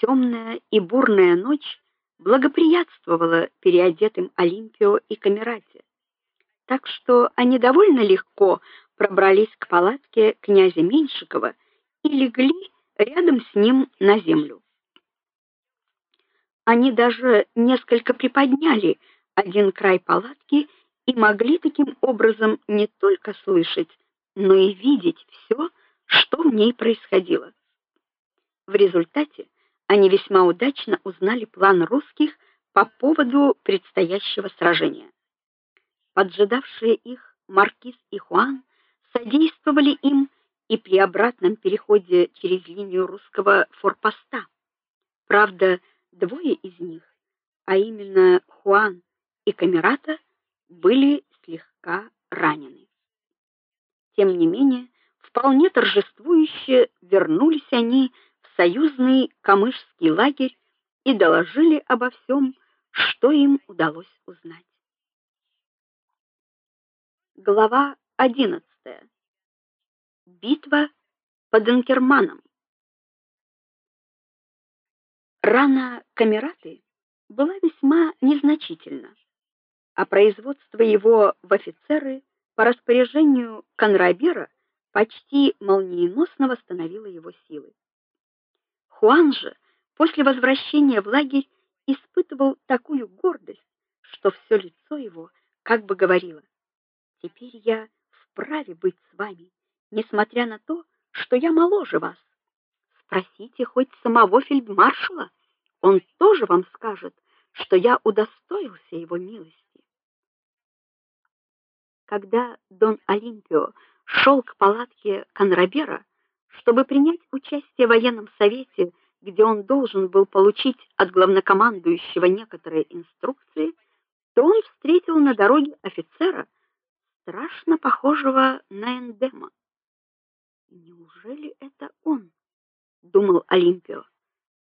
Темная и бурная ночь благоприятствовала переодетым Олимпио и Камерате. Так что они довольно легко пробрались к палатке князя Меньшикова и легли рядом с ним на землю. Они даже несколько приподняли один край палатки и могли таким образом не только слышать, но и видеть все, что в ней происходило. В результате они весьма удачно узнали план русских по поводу предстоящего сражения. Поджидавшие их маркиз и Хуан содействовали им и при обратном переходе через линию русского форпоста. Правда, двое из них, а именно Хуан и Камерата, были слегка ранены. Тем не менее, вполне торжествующе вернулись они союзный камышский лагерь и доложили обо всем, что им удалось узнать. Глава 11. Битва под Инкерманом. Рана Камераты была весьма незначительна, а производство его в офицеры по распоряжению Конрабера почти молниеносно восстановило его силы. Хуан же после возвращения в лагерь испытывал такую гордость, что все лицо его как бы говорило: "Теперь я вправе быть с вами, несмотря на то, что я моложе вас. Спросите хоть самого фельдмаршала, он тоже вам скажет, что я удостоился его милости". Когда Дон Олимпио шел к палатке Конрабера, чтобы принять участие в военном совете, где он должен был получить от главнокомандующего некоторые инструкции, то он встретил на дороге офицера, страшно похожего на Эндема. Неужели это он? думал Олимпио.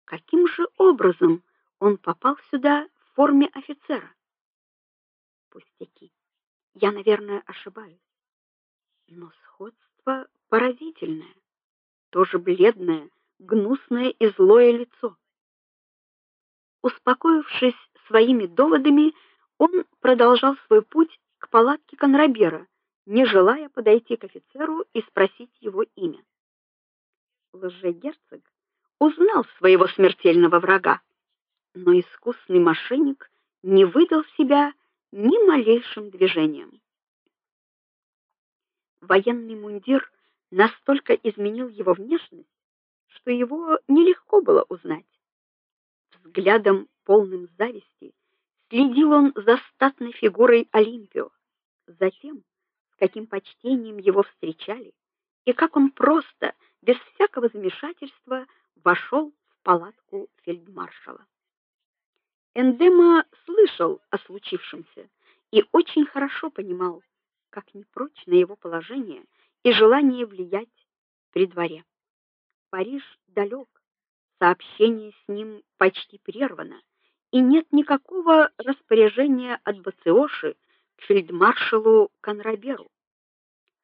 Каким же образом он попал сюда в форме офицера? Пустяки. Я, наверное, ошибаюсь. Но сходство поразительное тоже бледное, гнусное и злое лицо. Успокоившись своими доводами, он продолжал свой путь к палатке Конрабера, не желая подойти к офицеру и спросить его имя. Лжегерцог узнал своего смертельного врага, но искусный мошенник не выдал себя ни малейшим движением. Военный мундир настолько изменил его внешность, что его нелегко было узнать. Взглядом полным зависти следил он за статной фигурой Олимпио, затем, с каким почтением его встречали и как он просто, без всякого замешательства, вошел в палатку фельдмаршала. Эндема слышал о случившемся и очень хорошо понимал, как непрочно его положение и желание влиять при дворе. Париж далек, сообщение с ним почти прервано, и нет никакого распоряжения от Бациоши к фельдмаршалу Конраберу.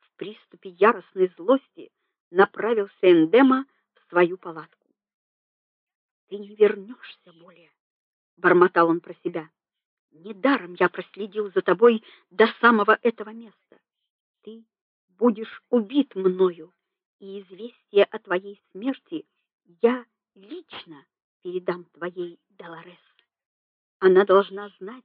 В приступе яростной злости направился Эндема в свою палатку. Ты не вернешься более, бормотал он про себя. Недаром я проследил за тобой до самого этого места. Ты будешь убит мною, и известие о твоей смерти я лично передам твоей Долорес. Она должна знать,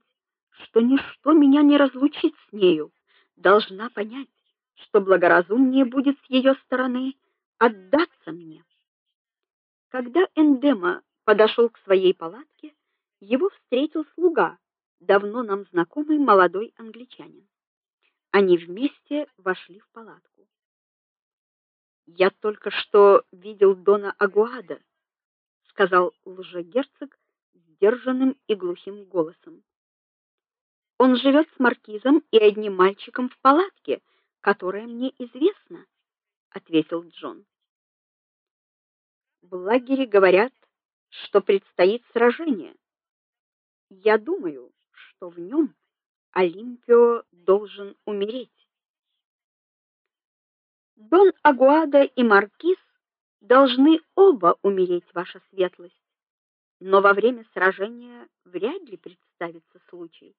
что ничто меня не разлучит с нею, должна понять, что благоразумнее будет с ее стороны отдаться мне. Когда Эндема подошел к своей палатке, его встретил слуга, давно нам знакомый молодой англичанин. Они вместе вошли в палатку. Я только что видел дона Агуада, сказал лжегерцог сдержанным и глухим голосом. Он живет с маркизом и одним мальчиком в палатке, которая мне известна, ответил Джон. В лагере говорят, что предстоит сражение. Я думаю, что в нем Олимпио должен умереть. Дон Агуада и маркиз должны оба умереть, ваша светлость, но во время сражения вряд ли представится случай.